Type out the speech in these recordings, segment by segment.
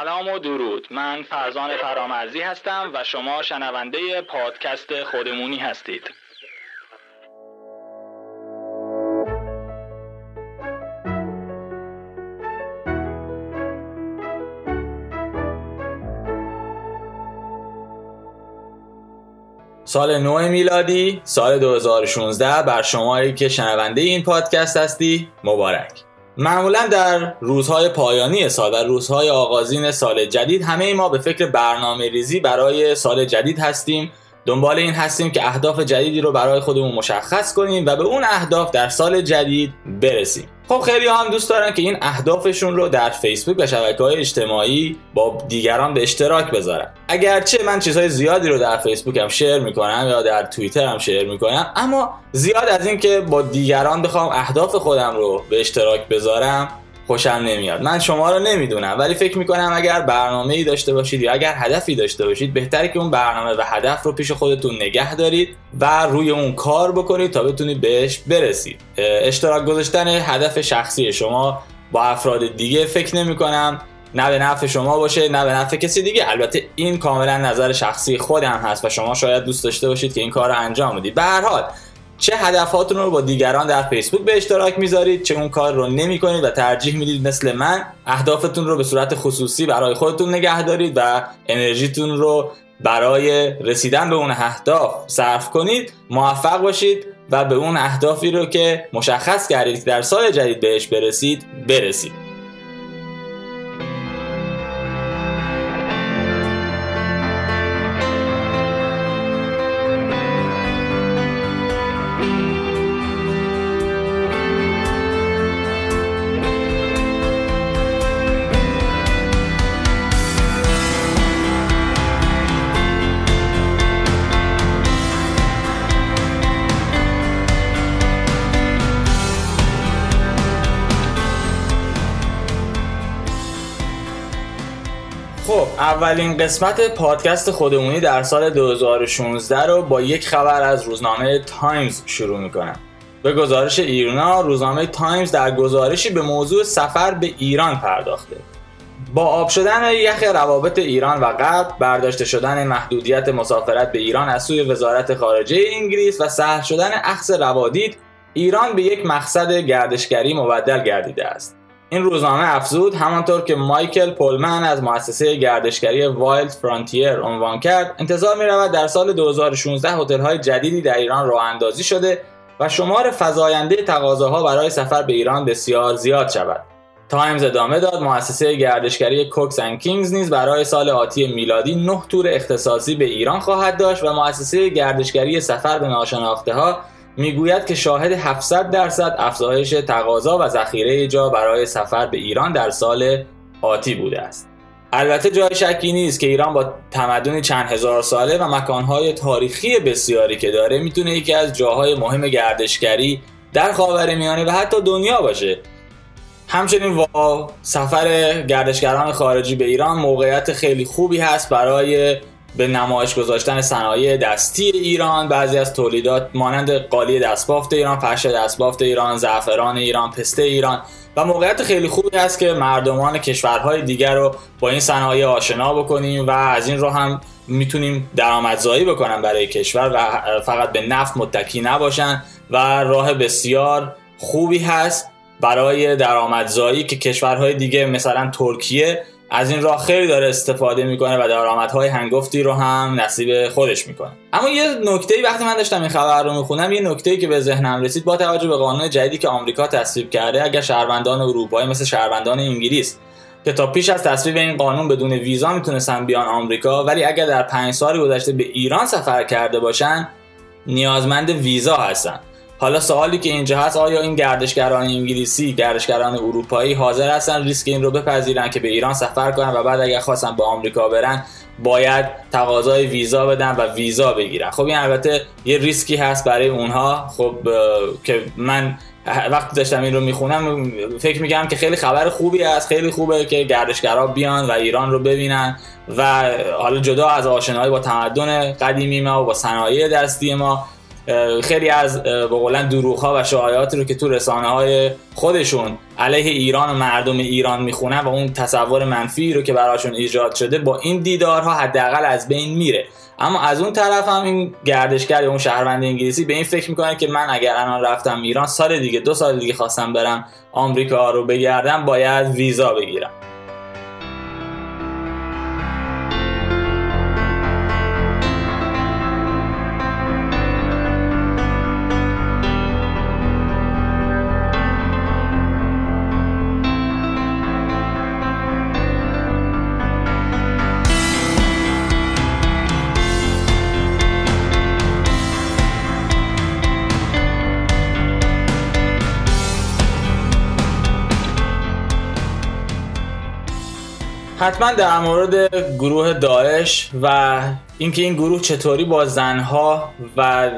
سلام و درود. من فرزان فرامرزی هستم و شما شنونده پادکست خودمونی هستید. سال نو میلادی سال 2016 بر شمایی که شنونده این پادکست هستی مبارک. معمولا در روزهای پایانی سال و روزهای آغازین سال جدید همه ما به فکر برنامه ریزی برای سال جدید هستیم. دنبال این هستیم که اهداف جدیدی رو برای خودمون مشخص کنیم و به اون اهداف در سال جدید برسیم. خب خیلی هم دوست دارن که این اهدافشون رو در فیسبوک و شبکه های اجتماعی با دیگران به اشتراک بذارن. اگرچه من چیزهای زیادی رو در فیسبوک هم شیر می‌کنم یا در توییتر هم شیر می‌کنم اما زیاد از این که با دیگران بخوام اهداف خودم رو به اشتراک بذارم خوشم نمیاد. من شما رو نمی‌دونم ولی فکر می‌کنم اگر برنامه ای داشته باشید یا اگر هدفی داشته باشید بهتره که اون برنامه و هدف رو پیش خودتون نگه دارید و روی اون کار بکنید تا بتونید بهش برسید. اشتراک گذاشتن هدف شخصی شما با افراد دیگه فکر نمی‌کنم. نه به نفع شما باشه نه به نفع کسی دیگه. البته این کاملا نظر شخصی خودم هست و شما شاید دوست داشته باشید که این کار رو انجام بدید. به هر حال چه هدفاتون رو با دیگران در فیسبوک به اشتراک می‌ذارید چه اون کار رو نمی کنید و ترجیح می‌دید مثل من اهدافتون رو به صورت خصوصی برای خودتون نگه دارید و انرژیتون رو برای رسیدن به اون اهداف صرف کنید موفق باشید و به اون اهدافی رو که مشخص کردید در سال جدید بهش برسید برسید. اولین قسمت پادکست خودمونی در سال 2016 رو با یک خبر از روزنامه تایمز شروع می‌کنم. به گزارش ایرنا روزنامه تایمز در گزارشی به موضوع سفر به ایران پرداخته. با آب شدن یخ روابط ایران و غرب برداشته شدن محدودیت مسافرت به ایران از سوی وزارت خارجه انگلیس و سهل شدن اخذ روادید ایران به یک مقصد گردشگری مبدل گردیده است. این روزنامه افزود همانطور که مایکل پولمن از مؤسسه گردشگری Wild Frontier عنوان کرد انتظار می رود در سال 2016 هتل های جدیدی در ایران راه اندازی شده و شمار فزاینده تقاضاها برای سفر به ایران بسیار زیاد شود. تایمز ادامه داد مؤسسه گردشگری Cox and Kings نیز برای سال آتی میلادی 9 تور اختصاصی به ایران خواهد داشت و مؤسسه گردشگری سفر به ناشناخته ها می‌گوید که شاهد 700 درصد افزایش تقاضا و ذخیره جا برای سفر به ایران در سال آتی بوده است. البته جای شکی نیست که ایران با تمدنی چند هزار ساله و مکانهای تاریخی بسیاری که داره می‌تونه یکی از جاهای مهم گردشگری در خاورمیانه و حتی دنیا باشه همچنین با سفر گردشگران خارجی به ایران موقعیت خیلی خوبی هست برای به نمایش گذاشتن صنایع دستی ایران بعضی از تولیدات مانند قالی دستبافت ایران فرش دستبافت ایران زعفران ایران پسته ایران و موقعیت خیلی خوبی هست که مردمان کشورهای دیگر رو با این صنایع آشنا بکنیم و از این رو هم می‌تونیم درآمدزایی بکنن برای کشور و فقط به نفت متکی نباشن و راه بسیار خوبی هست برای درآمدزایی که کشورهای دیگه مثلا ترکیه از این راه خیلی داره استفاده می‌کنه و درآمدهای هنگفتی رو هم نصیب خودش می‌کنه. اما یه نکته وقتی من داشتم این خبر رو می‌خونم یه نکته که به ذهنم رسید با توجه به قانون جدیدی که آمریکا تصویب کرده اگر شهروندان اروپایی مثل شهروندان انگلیس که تا پیش از تصویب این قانون بدون ویزا می‌تونستن بیان آمریکا ولی اگر در پنج سال گذشته به ایران سفر کرده باشن نیازمند ویزا هستن. حالا سوالی که اینجا هست آیا این گردشگران انگلیسی گردشگران اروپایی حاضر هستن ریسک این رو بپذیرن که به ایران سفر کنن و بعد اگر خواستن به آمریکا برن باید تقاضای ویزا بدن و ویزا بگیرن؟ خب این البته یه ریسکی هست برای اونها. خب که من وقتی داشتم این رو می‌خونم فکر می‌کنم که خیلی خبر خوبی است خیلی خوبه که گردشگرا بیان و ایران رو ببینن و حالا جدا از آشنایی با تمدن قدیمی ما و با صنایع دستی ما خیلی از به قولن دروغ ها و شایعاتی رو که تو رسانه های خودشون علیه ایران و مردم ایران می‌خونن و اون تصور منفی رو که براشون ایجاد شده با این دیدارها حداقل از بین میره. اما از اون طرف هم این گردشگر یا اون شهروند انگلیسی به این فکر می‌کنه که من اگر الان رفتم ایران سال دیگه دو سال دیگه خواستم برم آمریکا رو بگردم باید ویزا بگیرم. حتما در مورد گروه داعش و اینکه این گروه چطوری با زنها و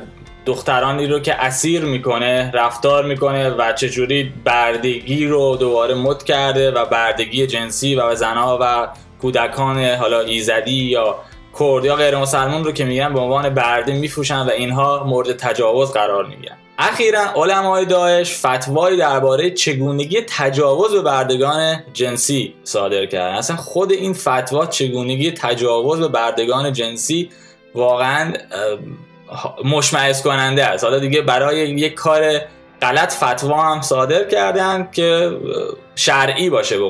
دخترانی رو که اسیر می‌کنه رفتار می‌کنه و چجوری بردگی رو دوباره مد کرده و بردگی جنسی و زنها و کودکان حالا ایزدی یا کرد یا غیر مسلمون رو که میگن به عنوان برده میفروشن و اینها مورد تجاوز قرار می‌گیرن. اخیرا علمای داعش فتوایی درباره چگونگی تجاوز به بردگان جنسی صادر کردن. اصلا خود این فتوا چگونگی تجاوز به بردگان جنسی واقعا مشمعز کننده است. حالا دیگه برای یک کار غلط فتوا هم صادر کردن که شرعی باشه به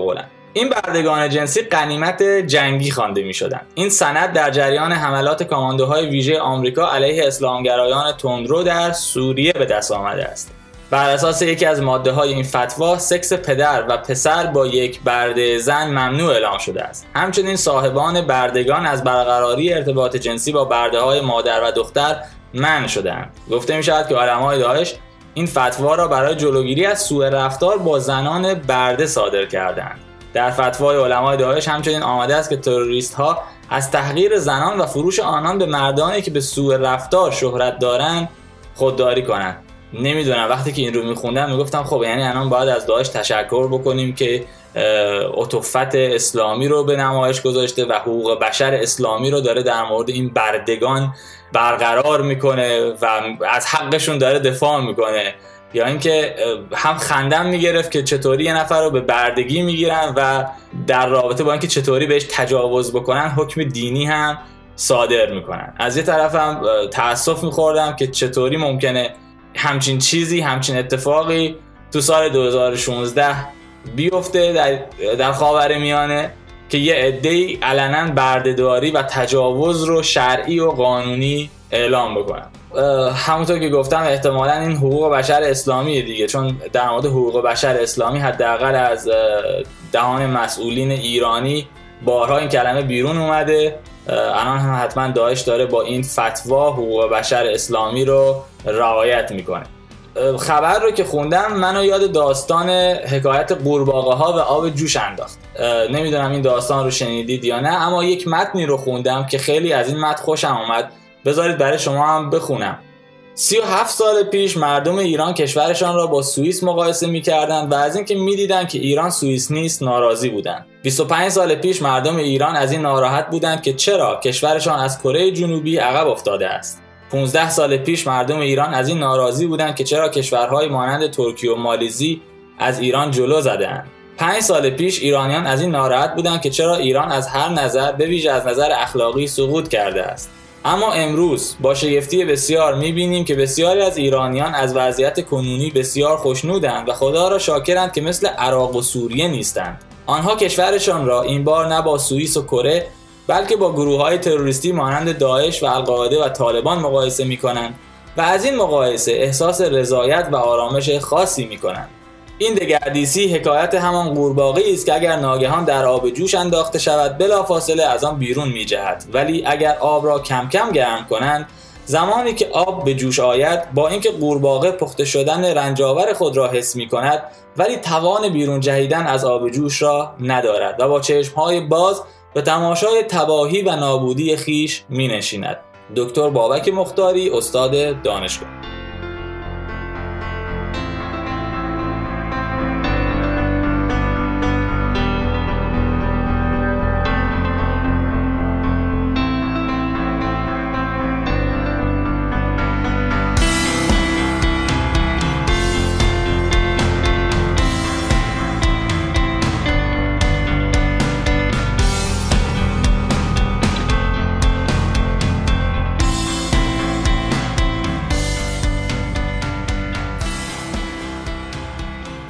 این بردگان جنسی قنیمت جنگی خوانده می شدن. این سند در جریان حملات کاماندوهای ویژه آمریکا علیه اسلامگرایان تندرو در سوریه به دست آمده است. بر اساس یکی از ماده های این فتوا سکس پدر و پسر با یک برده زن ممنوع اعلام شده است همچنین صاحبان بردگان از برقراری ارتباط جنسی با برده های مادر و دختر منع شدهاند گفته می شود که علمای داعش این فتوا را برای جلوگیری از سوء رفتار با زنان برده صادر کردند در فتوای علمای داعش همچنین آمده است که تروریست ها از تحقیر زنان و فروش آنان به مردانی که به سوء رفتار شهرت دارند خودداری کنند. نمی‌دونم. وقتی که این رو میخوندم می‌گفتم خب یعنی الان باید از داعش تشکر بکنیم که اتوفت اسلامی رو به نمایش گذاشته و حقوق بشر اسلامی رو داره در مورد این بردگان برقرار می‌کنه و از حقشون داره دفاع می‌کنه. یا اینکه هم خندم می‌گرفت که چطوری یه نفر رو به بردگی می‌گیرن و در رابطه با اینکه چطوری بهش تجاوز بکنن حکم دینی هم صادر می‌کنن. از یه هم تاسف میخوردم که چطوری ممکنه همچین چیزی همچین اتفاقی تو سال 2016 بیفته در, در خاور میانه که یه عده علنا بردهداری و تجاوز رو شرعی و قانونی اعلام بکنن. همونطور که گفتم احتمالا این حقوق بشر اسلامی دیگه چون در مورد حقوق بشر اسلامی حداقل از دهان مسئولین ایرانی بارها این کلمه بیرون اومده. الان هم حتما داعش داره با این فتوا حقوق بشر اسلامی رو رعایت می‌کنه. خبر رو که خوندم منو یاد داستان حکایت قورباغه ها و آب جوش انداخت. نمی‌دونم این داستان رو شنیدید یا نه اما یک متنی رو خوندم که خیلی از این متن خوشم اومد. بذارید برای شما هم بخونم. 37 سال پیش مردم ایران کشورشان را با سوئیس مقایسه می‌کردند و از اینکه می‌دیدند که ایران سوئیس نیست ناراضی بودند. 25 سال پیش مردم ایران از این ناراحت بودند که چرا کشورشان از کره جنوبی عقب افتاده است. 15 سال پیش مردم ایران از این ناراضی بودند که چرا کشورهای مانند ترکیه و مالیزی از ایران جلو زدهاند. 5 سال پیش ایرانیان از این ناراحت بودند که چرا ایران از هر نظر به ویژه از نظر اخلاقی سقوط کرده است. اما امروز با شگفتی بسیار می‌بینیم که بسیاری از ایرانیان از وضعیت کنونی بسیار خوشنودند و خدا را شاکرند که مثل عراق و سوریه نیستند آنها کشورشان را این بار نه با سوئیس و کره بلکه با گروه های تروریستی مانند داعش و القاعده و طالبان مقایسه می کنند و از این مقایسه احساس رضایت و آرامش خاصی می کنند. این دگردیسی حکایت همان قورباغه است که اگر ناگهان در آب جوش انداخته شود بلافاصله از آن بیرون می جهد ولی اگر آب را کم کم گرم کنند زمانی که آب به جوش آید با اینکه قورباغه پخته شدن رنجاور خود را حس می کند ولی توان بیرون جهیدن از آب جوش را ندارد و با های باز به تماشای تباهی و نابودی خیش می نشیند. دکتر بابک مختاری استاد دانشگاه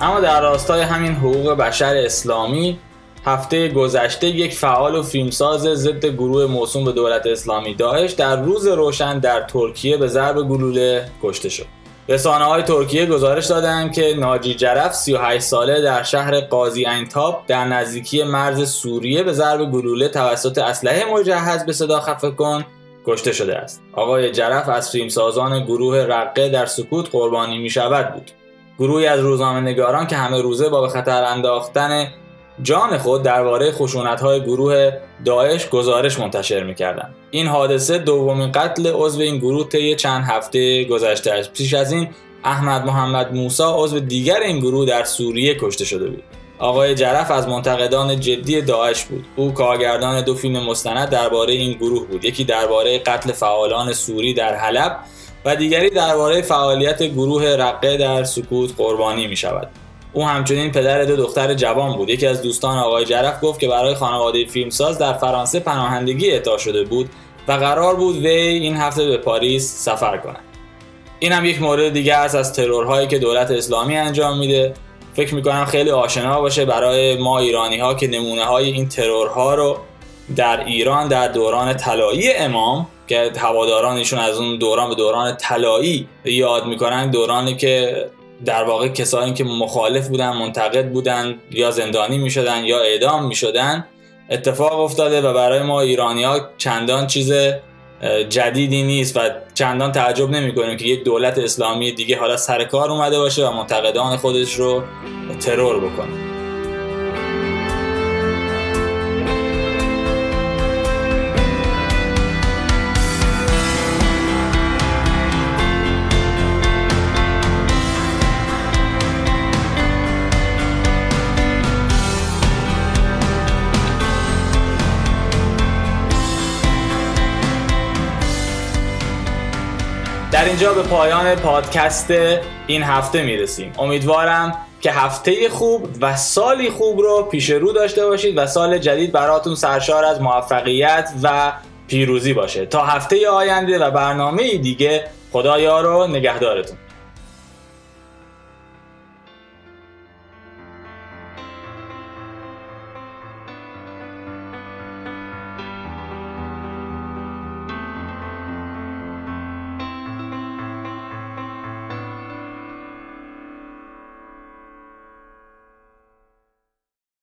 اما در راستای همین حقوق بشر اسلامی هفته گذشته یک فعال و فیلمساز ضد گروه موسوم به دولت اسلامی داعش در روز روشن در ترکیه به ضرب گلوله کشته شد. رسانه های ترکیه گزارش دادند که ناجی جرف 38 ساله در شهر قاضی اینتاب در نزدیکی مرز سوریه به ضرب گلوله توسط اسلحه مجهز به صدا خفه کن کشته شده است. آقای جرف از فیلمسازان گروه رقه در سکوت قربانی می شود بود. گروهی از روزنامه نگاران که همه روزه با به خطر انداختن جان خود درباره های گروه داعش گزارش منتشر می‌کردند. این حادثه دومین قتل عضو این گروه طی چند هفته گذشته است. پیش از این احمد محمد موسا عضو دیگر این گروه در سوریه کشته شده بود. آقای جرف از منتقدان جدی داعش بود. او کارگردان دو فیلم مستند درباره این گروه بود. یکی درباره قتل فعالان سوری در حلب و دیگری درباره فعالیت گروه رقه در سکوت قربانی می شود او همچنین پدر دو دختر جوان بود. یکی از دوستان آقای جرف گفت که برای خانواده فیلمساز در فرانسه پناهندگی اعطا شده بود و قرار بود وی این هفته به پاریس سفر کند. این هم یک مورد دیگه است از ترورهایی که دولت اسلامی انجام میده. فکر می‌کنم خیلی آشنا باشه برای ما ایرانی ها که نمونه های این ترورها رو در ایران در دوران طلایی امام که هوادارانشون از اون دوران به دوران طلایی یاد می‌کنن دورانی که در واقع کسانی که مخالف بودن منتقد بودن یا زندانی می شدن یا اعدام می شدن اتفاق افتاده و برای ما ایرانی ها چندان چیز جدیدی نیست و چندان تعجب نمی کنیم که یک دولت اسلامی دیگه حالا سر کار اومده باشه و منتقدان خودش رو ترور بکنه. اینجا به پایان پادکست این هفته می‌رسیم. امیدوارم که هفته خوب و سالی خوب رو پیش رو داشته باشید و سال جدید براتون سرشار از موفقیت و پیروزی باشه. تا هفته آینده و برنامه دیگه خدایا رو نگهدارتون.